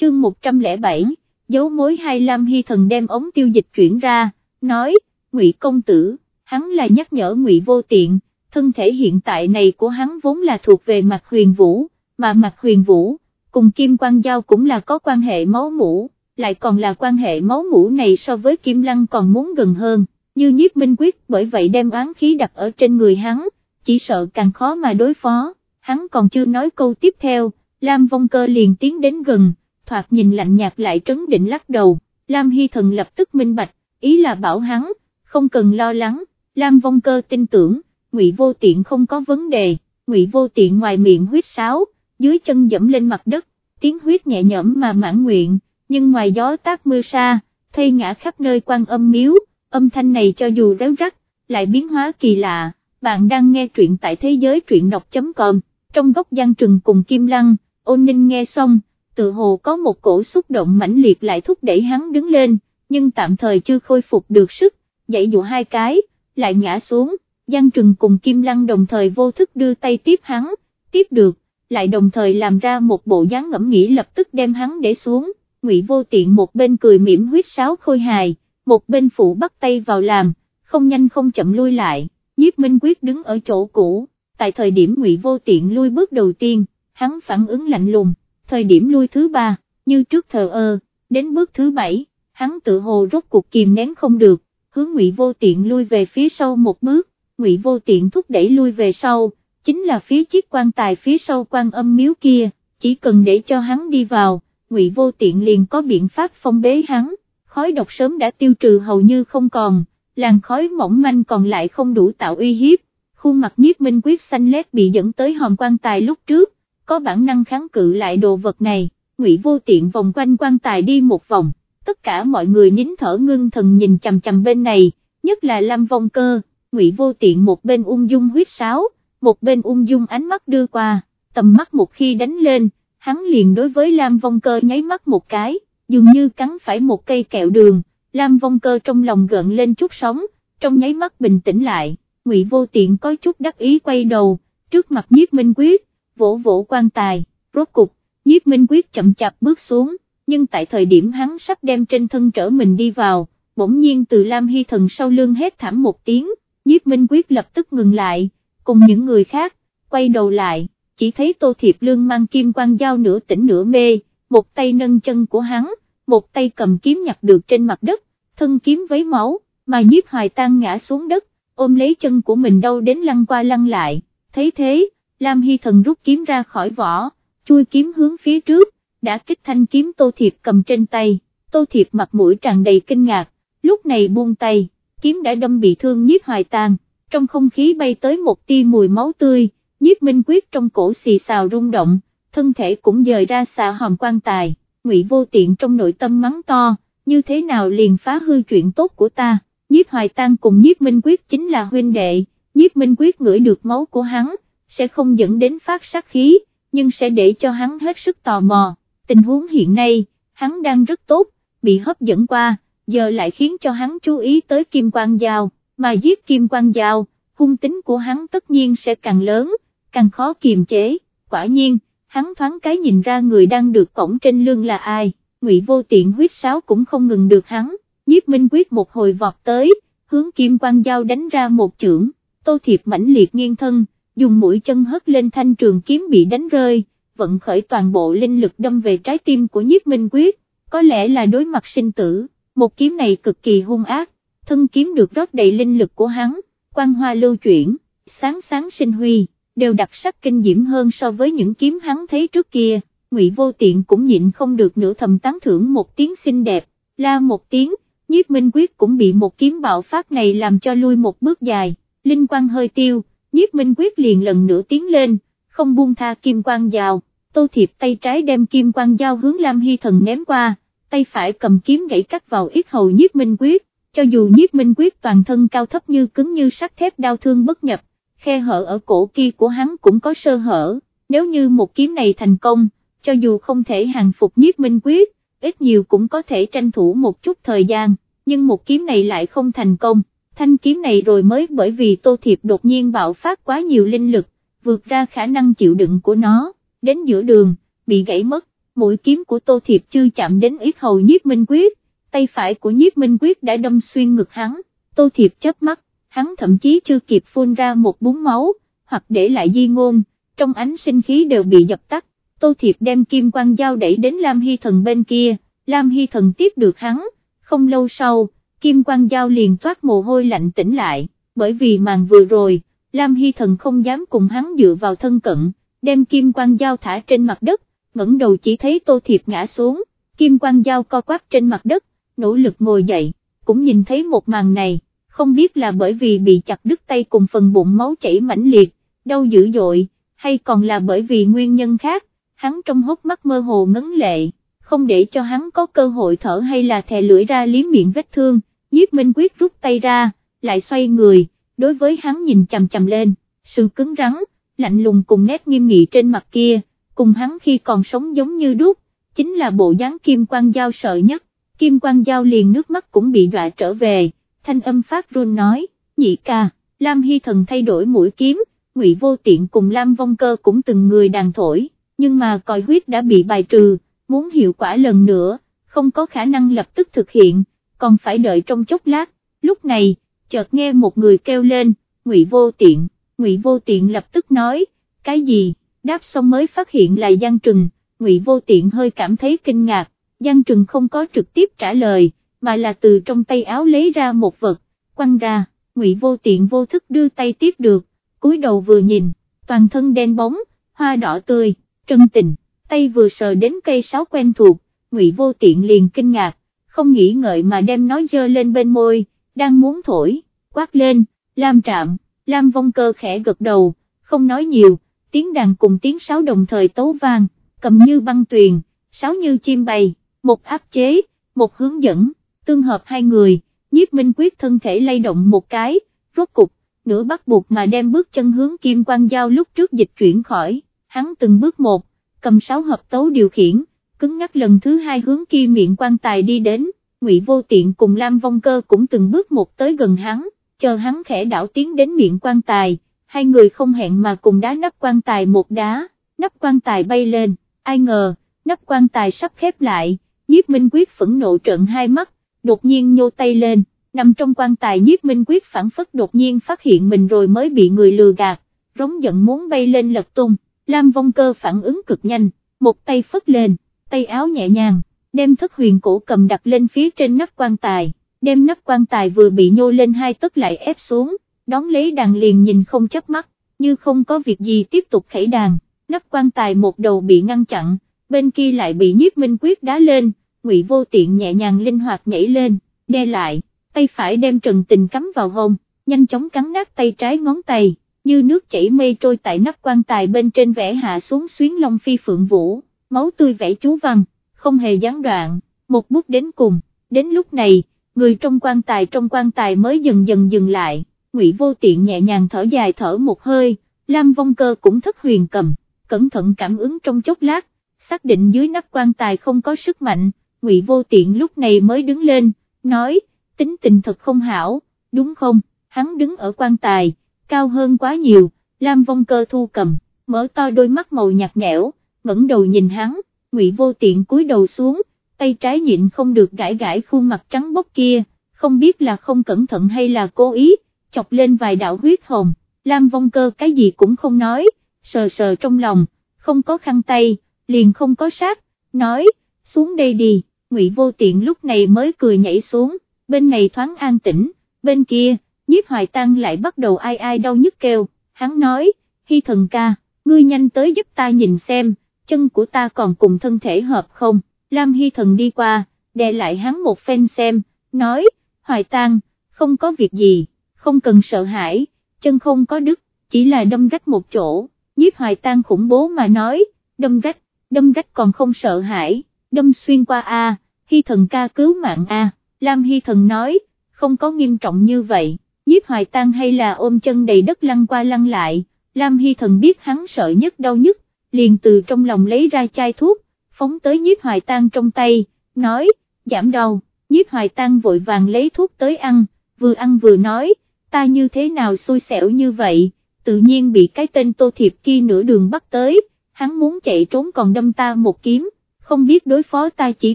chương 107, dấu mối hai Lam Hy Thần đem ống tiêu dịch chuyển ra, nói, ngụy công tử, hắn là nhắc nhở ngụy vô tiện, thân thể hiện tại này của hắn vốn là thuộc về mặt huyền vũ, mà mặt huyền vũ, cùng Kim Quang Giao cũng là có quan hệ máu mũ, lại còn là quan hệ máu mũ này so với Kim Lăng còn muốn gần hơn, như nhiếp minh quyết bởi vậy đem oán khí đặt ở trên người hắn, chỉ sợ càng khó mà đối phó, hắn còn chưa nói câu tiếp theo, Lam Vong Cơ liền tiến đến gần, thoạt nhìn lạnh nhạt lại trấn định lắc đầu, Lam Hy Thần lập tức minh bạch, ý là bảo hắn, không cần lo lắng, Lam Vong Cơ tin tưởng, Ngụy Vô Tiện không có vấn đề, Ngụy Vô Tiện ngoài miệng huyết sáo, dưới chân dẫm lên mặt đất, tiếng huyết nhẹ nhõm mà mãn nguyện, nhưng ngoài gió tác mưa xa, thay ngã khắp nơi quan âm miếu, âm thanh này cho dù réo rắc, lại biến hóa kỳ lạ, bạn đang nghe truyện tại thế giới truyện đọc.com, trong góc gian trừng cùng Kim Lăng, ôn ninh nghe xong, tự hồ có một cổ xúc động mãnh liệt lại thúc đẩy hắn đứng lên, nhưng tạm thời chưa khôi phục được sức, dậy dụ hai cái, lại ngã xuống, Giang Trừng cùng Kim Lăng đồng thời vô thức đưa tay tiếp hắn, tiếp được, lại đồng thời làm ra một bộ dáng ngẫm nghĩ lập tức đem hắn để xuống, Ngụy Vô Tiện một bên cười mỉm huyết sáo khôi hài, một bên phụ bắt tay vào làm, không nhanh không chậm lui lại, nhiếp minh quyết đứng ở chỗ cũ, tại thời điểm Ngụy Vô Tiện lui bước đầu tiên, hắn phản ứng lạnh lùng, thời điểm lui thứ ba, như trước thờ ơ, đến bước thứ bảy, hắn tự hồ rốt cuộc kìm nén không được, hướng Ngụy Vô Tiện lui về phía sau một bước, Ngụy Vô Tiện thúc đẩy lui về sau, chính là phía chiếc quan tài phía sau quan âm miếu kia, chỉ cần để cho hắn đi vào, Ngụy Vô Tiện liền có biện pháp phong bế hắn, khói độc sớm đã tiêu trừ hầu như không còn, làn khói mỏng manh còn lại không đủ tạo uy hiếp, khuôn mặt nhiếp minh quyết xanh lét bị dẫn tới hòm quan tài lúc trước, có bản năng kháng cự lại đồ vật này, Ngụy Vô Tiện vòng quanh quan tài đi một vòng, tất cả mọi người nín thở ngưng thần nhìn chằm chằm bên này, nhất là Lam Vong Cơ, Ngụy Vô Tiện một bên ung dung huyết sáo, một bên ung dung ánh mắt đưa qua, tầm mắt một khi đánh lên, hắn liền đối với Lam Vong Cơ nháy mắt một cái, dường như cắn phải một cây kẹo đường, Lam Vong Cơ trong lòng gợn lên chút sóng, trong nháy mắt bình tĩnh lại, Ngụy Vô Tiện có chút đắc ý quay đầu, trước mặt nhiếp minh quyết, vỗ vỗ quan tài, rốt cục, nhiếp minh quyết chậm chạp bước xuống, nhưng tại thời điểm hắn sắp đem trên thân trở mình đi vào, bỗng nhiên từ Lam Hy Thần sau lưng hét thảm một tiếng, nhiếp minh quyết lập tức ngừng lại, cùng những người khác, quay đầu lại, chỉ thấy Tô Thiệp Lương mang kim quang dao nửa tỉnh nửa mê, một tay nâng chân của hắn, một tay cầm kiếm nhặt được trên mặt đất, thân kiếm với máu, mà nhiếp hoài tan ngã xuống đất, ôm lấy chân của mình đâu đến lăn qua lăn lại, thấy thế, Lam Hy Thần rút kiếm ra khỏi vỏ, chui kiếm hướng phía trước, đã kích thanh kiếm Tô Thiệp cầm trên tay, Tô Thiệp mặt mũi tràn đầy kinh ngạc, lúc này buông tay, kiếm đã đâm bị thương nhiếp hoài tàn, trong không khí bay tới một tia mùi máu tươi, nhiếp minh quyết trong cổ xì xào rung động, thân thể cũng dời ra xà hòm quan tài, ngụy vô tiện trong nội tâm mắng to, như thế nào liền phá hư chuyện tốt của ta, nhiếp hoài tang cùng nhiếp minh quyết chính là huynh đệ, nhiếp minh quyết ngửi được máu của hắn, sẽ không dẫn đến phát sát khí, nhưng sẽ để cho hắn hết sức tò mò, tình huống hiện nay, hắn đang rất tốt, bị hấp dẫn qua, giờ lại khiến cho hắn chú ý tới kim quang giao, mà giết kim quang giao, hung tính của hắn tất nhiên sẽ càng lớn, càng khó kiềm chế, quả nhiên, hắn thoáng cái nhìn ra người đang được cổng trên lưng là ai, ngụy vô tiện huyết sáo cũng không ngừng được hắn, nhiếp minh quyết một hồi vọt tới, hướng kim quang giao đánh ra một chưởng, tô thiệp mãnh liệt nghiêng thân, dùng mũi chân hất lên thanh trường kiếm bị đánh rơi, vận khởi toàn bộ linh lực đâm về trái tim của nhiếp minh quyết, có lẽ là đối mặt sinh tử, một kiếm này cực kỳ hung ác, thân kiếm được rót đầy linh lực của hắn, quang hoa lưu chuyển, sáng sáng sinh huy, đều đặc sắc kinh diễm hơn so với những kiếm hắn thấy trước kia, ngụy vô tiện cũng nhịn không được nửa thầm tán thưởng một tiếng xinh đẹp, la một tiếng, nhiếp minh quyết cũng bị một kiếm bạo phát này làm cho lui một bước dài, linh quang hơi tiêu, nhiếp minh quyết liền lần nữa tiến lên, không buông tha kim quang dao, tô thiệp tay trái đem kim quang dao hướng Lam Hy Thần ném qua, tay phải cầm kiếm gãy cắt vào ít hầu nhiếp minh quyết, cho dù nhiếp minh quyết toàn thân cao thấp như cứng như sắt thép đau thương bất nhập, khe hở ở cổ kia của hắn cũng có sơ hở, nếu như một kiếm này thành công, cho dù không thể hàng phục nhiếp minh quyết, ít nhiều cũng có thể tranh thủ một chút thời gian, nhưng một kiếm này lại không thành công, thanh kiếm này rồi mới bởi vì tô thiệp đột nhiên bạo phát quá nhiều linh lực, vượt ra khả năng chịu đựng của nó, đến giữa đường, bị gãy mất, mũi kiếm của Tô Thiệp chưa chạm đến ít hầu nhiếp minh quyết, tay phải của nhiếp minh quyết đã đâm xuyên ngực hắn, Tô Thiệp chớp mắt, hắn thậm chí chưa kịp phun ra một búng máu, hoặc để lại di ngôn, trong ánh sinh khí đều bị dập tắt, Tô Thiệp đem kim quang dao đẩy đến Lam Hy Thần bên kia, Lam Hy Thần tiếp được hắn, không lâu sau, kim quang Giao liền toát mồ hôi lạnh tỉnh lại, bởi vì màn vừa rồi, Lam Hy Thần không dám cùng hắn dựa vào thân cận, đem kim quang Giao thả trên mặt đất, ngẩng đầu chỉ thấy Tô Thiệp ngã xuống, kim quang Giao co quắp trên mặt đất, nỗ lực ngồi dậy, cũng nhìn thấy một màn này, không biết là bởi vì bị chặt đứt tay cùng phần bụng máu chảy mãnh liệt, đau dữ dội, hay còn là bởi vì nguyên nhân khác, hắn trong hốc mắt mơ hồ ngấn lệ, không để cho hắn có cơ hội thở hay là thè lưỡi ra liếm miệng vết thương, nhiếp minh quyết rút tay ra, lại xoay người, đối với hắn nhìn chằm chằm lên, sự cứng rắn, lạnh lùng cùng nét nghiêm nghị trên mặt kia, cùng hắn khi còn sống giống như đúc, chính là bộ dáng kim quang giao sợ nhất, kim quang giao liền nước mắt cũng bị đọa trở về, thanh âm phát run nói, nhị ca, Lam Hy Thần thay đổi mũi kiếm, ngụy vô tiện cùng Lam Vong Cơ cũng từng người đàn thổi, nhưng mà còi huyết đã bị bài trừ, muốn hiệu quả lần nữa, không có khả năng lập tức thực hiện, còn phải đợi trong chốc lát, lúc này, chợt nghe một người kêu lên, ngụy vô tiện, ngụy vô tiện lập tức nói, cái gì, đáp xong mới phát hiện là Giang Trừng, ngụy vô tiện hơi cảm thấy kinh ngạc, Giang Trừng không có trực tiếp trả lời, mà là từ trong tay áo lấy ra một vật, quăng ra, ngụy vô tiện vô thức đưa tay tiếp được, cúi đầu vừa nhìn, toàn thân đen bóng, hoa đỏ tươi, trân tình, tay vừa sờ đến cây sáo quen thuộc, ngụy vô tiện liền kinh ngạc, không nghĩ ngợi mà đem nói dơ lên bên môi, đang muốn thổi, quát lên, Lam Trạm, Lam Vong Cơ khẽ gật đầu, không nói nhiều, tiếng đàn cùng tiếng sáo đồng thời tấu vang, cầm như băng tuyền, sáo như chim bay, một áp chế, một hướng dẫn, tương hợp hai người, nhiếp minh quyết thân thể lay động một cái, rốt cục, nửa bắt buộc mà đem bước chân hướng kim quang giao lúc trước dịch chuyển khỏi, hắn từng bước một, cầm sáo hợp tấu điều khiển, cứng ngắc lần thứ hai hướng kia miệng quan tài đi đến, ngụy vô tiện cùng Lam Vong Cơ cũng từng bước một tới gần hắn, chờ hắn khẽ đảo tiến đến miệng quan tài, hai người không hẹn mà cùng đá nắp quan tài một đá, nắp quan tài bay lên, ai ngờ, nắp quan tài sắp khép lại, nhiếp minh quyết phẫn nộ trợn hai mắt, đột nhiên nhô tay lên, nằm trong quan tài nhiếp minh quyết phản phất đột nhiên phát hiện mình rồi mới bị người lừa gạt, rống giận muốn bay lên lật tung, Lam Vong Cơ phản ứng cực nhanh, một tay phất lên, tay áo nhẹ nhàng, đem thất huyền cổ cầm đặt lên phía trên nắp quan tài, đem nắp quan tài vừa bị nhô lên hai tấc lại ép xuống, đón lấy đàn liền nhìn không chấp mắt, như không có việc gì tiếp tục khẩy đàn, nắp quan tài một đầu bị ngăn chặn, bên kia lại bị nhiếp minh quyết đá lên, ngụy vô tiện nhẹ nhàng linh hoạt nhảy lên, đe lại, tay phải đem trần tình cắm vào hông, nhanh chóng cắn nát tay trái ngón tay, như nước chảy mây trôi tại nắp quan tài bên trên vẽ hạ xuống xuyến long phi phượng vũ, máu tươi vẽ chú văn, không hề gián đoạn, một bút đến cùng, đến lúc này, người trong quan tài trong quan tài mới dần dần dừng lại, ngụy vô tiện nhẹ nhàng thở dài thở một hơi, Lam Vong Cơ cũng thất huyền cầm, cẩn thận cảm ứng trong chốc lát, xác định dưới nắp quan tài không có sức mạnh, ngụy vô tiện lúc này mới đứng lên, nói, tính tình thật không hảo, đúng không, hắn đứng ở quan tài, cao hơn quá nhiều, Lam Vong Cơ thu cầm, mở to đôi mắt màu nhạt nhẽo, ngẩng đầu nhìn hắn, ngụy vô tiện cúi đầu xuống, tay trái nhịn không được gãi gãi khuôn mặt trắng bóc kia, không biết là không cẩn thận hay là cố ý, chọc lên vài đạo huyết hồng, Lam Vong Cơ cái gì cũng không nói, sờ sờ trong lòng, không có khăn tay, liền không có sát, nói, xuống đây đi, ngụy vô tiện lúc này mới cười nhảy xuống, bên này thoáng an tĩnh, bên kia, nhiếp hoài tăng lại bắt đầu ai ai đau nhức kêu, hắn nói, hy thần ca, ngươi nhanh tới giúp ta nhìn xem, chân của ta còn cùng thân thể hợp không, Lam Hy thần đi qua, đè lại hắn một phen xem, nói, hoài tăng, không có việc gì, không cần sợ hãi, chân không có đứt, chỉ là đâm rách một chỗ, nhiếp hoài tăng khủng bố mà nói, đâm rách, đâm rách còn không sợ hãi, đâm xuyên qua A, Hy thần ca cứu mạng A, Lam Hy thần nói, không có nghiêm trọng như vậy, nhiếp hoài tăng hay là ôm chân đầy đất lăn qua lăn lại, Lam Hy thần biết hắn sợ nhất đau nhất, liền từ trong lòng lấy ra chai thuốc, phóng tới nhiếp hoài tang trong tay, nói, giảm đau, nhiếp hoài tang vội vàng lấy thuốc tới ăn, vừa ăn vừa nói, ta như thế nào xui xẻo như vậy, tự nhiên bị cái tên tô thiệp kia nửa đường bắt tới, hắn muốn chạy trốn còn đâm ta một kiếm, không biết đối phó ta chỉ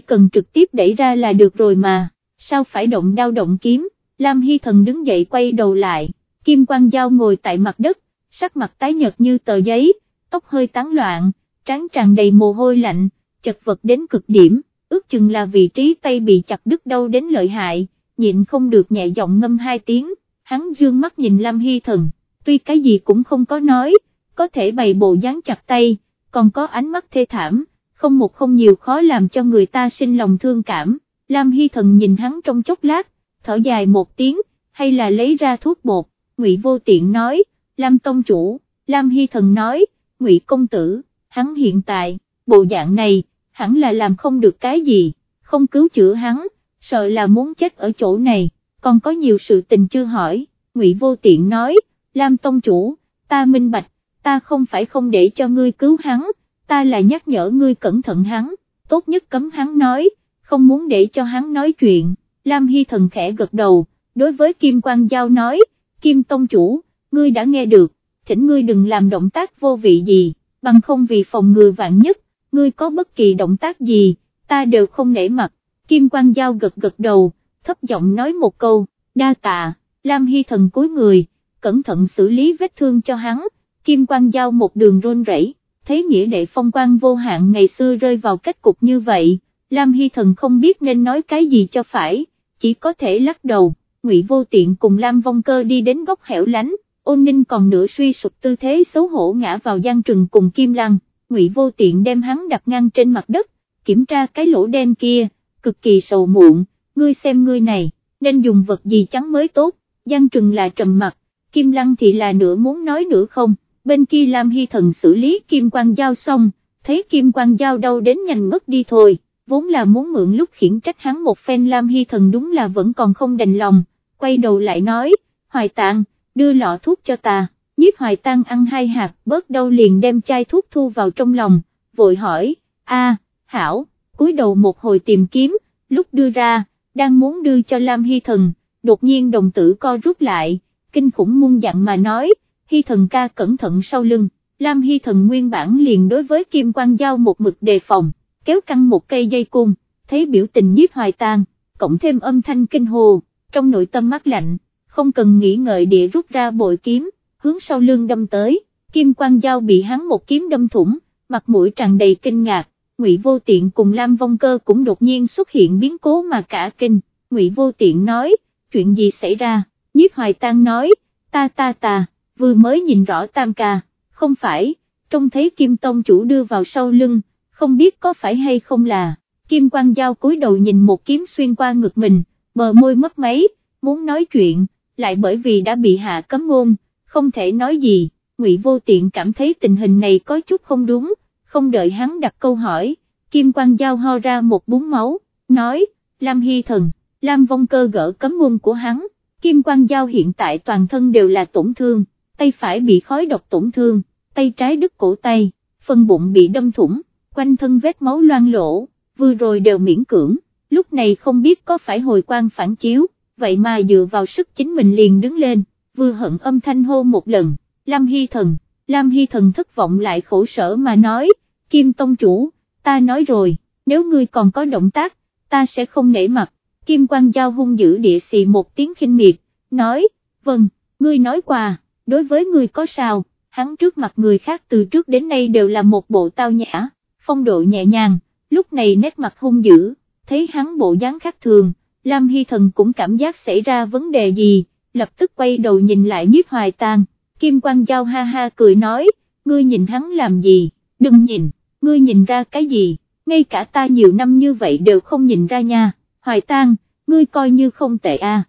cần trực tiếp đẩy ra là được rồi mà, sao phải động đao động kiếm, Lam Hy Thần đứng dậy quay đầu lại, Kim Quang Giao ngồi tại mặt đất, sắc mặt tái nhợt như tờ giấy, tóc hơi tán loạn, trán tràn đầy mồ hôi lạnh, chật vật đến cực điểm, ước chừng là vị trí tay bị chặt đứt đâu đến lợi hại, nhịn không được nhẹ giọng ngâm hai tiếng, hắn dương mắt nhìn Lam Hy Thần, tuy cái gì cũng không có nói, có thể bày bộ dáng chặt tay, còn có ánh mắt thê thảm, không một không nhiều khó làm cho người ta sinh lòng thương cảm, Lam Hy Thần nhìn hắn trong chốc lát, thở dài một tiếng, hay là lấy ra thuốc bột, Ngụy Vô Tiện nói, Lam Tông Chủ, Lam Hy Thần nói, Ngụy Công Tử, hắn hiện tại, bộ dạng này, hẳn là làm không được cái gì, không cứu chữa hắn, sợ là muốn chết ở chỗ này, còn có nhiều sự tình chưa hỏi, Ngụy Vô Tiện nói, Lam Tông Chủ, ta minh bạch, ta không phải không để cho ngươi cứu hắn, ta là nhắc nhở ngươi cẩn thận hắn, tốt nhất cấm hắn nói, không muốn để cho hắn nói chuyện, Lam Hy Thần khẽ gật đầu, đối với Kim Quang Giao nói, Kim Tông Chủ, ngươi đã nghe được, thỉnh ngươi đừng làm động tác vô vị gì, bằng không vì phòng ngừa vạn nhất, ngươi có bất kỳ động tác gì, ta đều không nể mặt, Kim Quang Giao gật gật đầu, thấp giọng nói một câu, đa tạ, Lam Hy Thần cúi người, cẩn thận xử lý vết thương cho hắn, Kim Quang Giao một đường rôn rẩy, thấy nghĩa đệ phong quang vô hạn ngày xưa rơi vào kết cục như vậy, Lam Hy Thần không biết nên nói cái gì cho phải, chỉ có thể lắc đầu, Ngụy Vô Tiện cùng Lam Vong Cơ đi đến góc hẻo lánh, ôn ninh còn nửa suy sụp tư thế xấu hổ ngã vào gian trừng cùng Kim Lăng, Ngụy Vô Tiện đem hắn đặt ngang trên mặt đất, kiểm tra cái lỗ đen kia, cực kỳ sầu muộn, ngươi xem ngươi này, nên dùng vật gì trắng mới tốt, Giang Trừng là trầm mặt, Kim Lăng thì là nửa muốn nói nửa không, bên kia Lam Hy Thần xử lý Kim Quang Giao xong, thấy Kim Quang Giao đâu đến nhanh ngất đi thôi, vốn là muốn mượn lúc khiển trách hắn một phen Lam Hy Thần đúng là vẫn còn không đành lòng, quay đầu lại nói, Hoài Tạng, đưa lọ thuốc cho ta, nhiếp Hoài tăng ăn hai hạt bớt đau liền đem chai thuốc thu vào trong lòng, vội hỏi, a Hảo, cúi đầu một hồi tìm kiếm, lúc đưa ra, đang muốn đưa cho Lam Hy Thần, đột nhiên đồng tử co rút lại, kinh khủng muôn dặn mà nói, Hy Thần ca cẩn thận sau lưng, Lam Hy Thần nguyên bản liền đối với Kim Quang Giao một mực đề phòng, kéo căng một cây dây cung, thấy biểu tình nhiếp hoài tăng, cộng thêm âm thanh kinh hồ, trong nội tâm mắt lạnh, không cần nghĩ ngợi địa rút ra bội kiếm, hướng sau lưng đâm tới, Kim Quang Giao bị hắn một kiếm đâm thủng, mặt mũi tràn đầy kinh ngạc, Ngụy Vô Tiện cùng Lam Vong Cơ cũng đột nhiên xuất hiện biến cố mà cả kinh, Ngụy Vô Tiện nói, chuyện gì xảy ra, nhiếp hoài tang nói, ta ta ta, vừa mới nhìn rõ tam ca, không phải, trông thấy Kim Tông chủ đưa vào sau lưng, không biết có phải hay không là, Kim Quang Giao cúi đầu nhìn một kiếm xuyên qua ngực mình, bờ môi mất máy, muốn nói chuyện, lại bởi vì đã bị hạ cấm ngôn, không thể nói gì, Ngụy Vô Tiện cảm thấy tình hình này có chút không đúng, không đợi hắn đặt câu hỏi, Kim Quang Giao ho ra một búng máu, nói, Lam Hy Thần, Lam Vong Cơ gỡ cấm ngôn của hắn, Kim Quang Giao hiện tại toàn thân đều là tổn thương, tay phải bị khói độc tổn thương, tay trái đứt cổ tay, phần bụng bị đâm thủng, quanh thân vết máu loang lỗ, vừa rồi đều miễn cưỡng, lúc này không biết có phải hồi quang phản chiếu, vậy mà dựa vào sức chính mình liền đứng lên, vừa hận âm thanh hô một lần, Lam Hy Thần, Lam Hy Thần thất vọng lại khổ sở mà nói, Kim Tông Chủ, ta nói rồi, nếu ngươi còn có động tác, ta sẽ không nể mặt, Kim Quang Giao hung dữ địa xì một tiếng khinh miệt, nói, vâng, ngươi nói qua, đối với ngươi có sao, hắn trước mặt người khác từ trước đến nay đều là một bộ tao nhã, phong độ nhẹ nhàng, lúc này nét mặt hung dữ, thấy hắn bộ dáng khác thường, Lam Hy Thần cũng cảm giác xảy ra vấn đề gì, lập tức quay đầu nhìn lại nhiếp hoài tang, Kim Quang Giao ha ha cười nói, ngươi nhìn hắn làm gì, đừng nhìn, ngươi nhìn ra cái gì, ngay cả ta nhiều năm như vậy đều không nhìn ra nha, hoài tang, ngươi coi như không tệ a. À.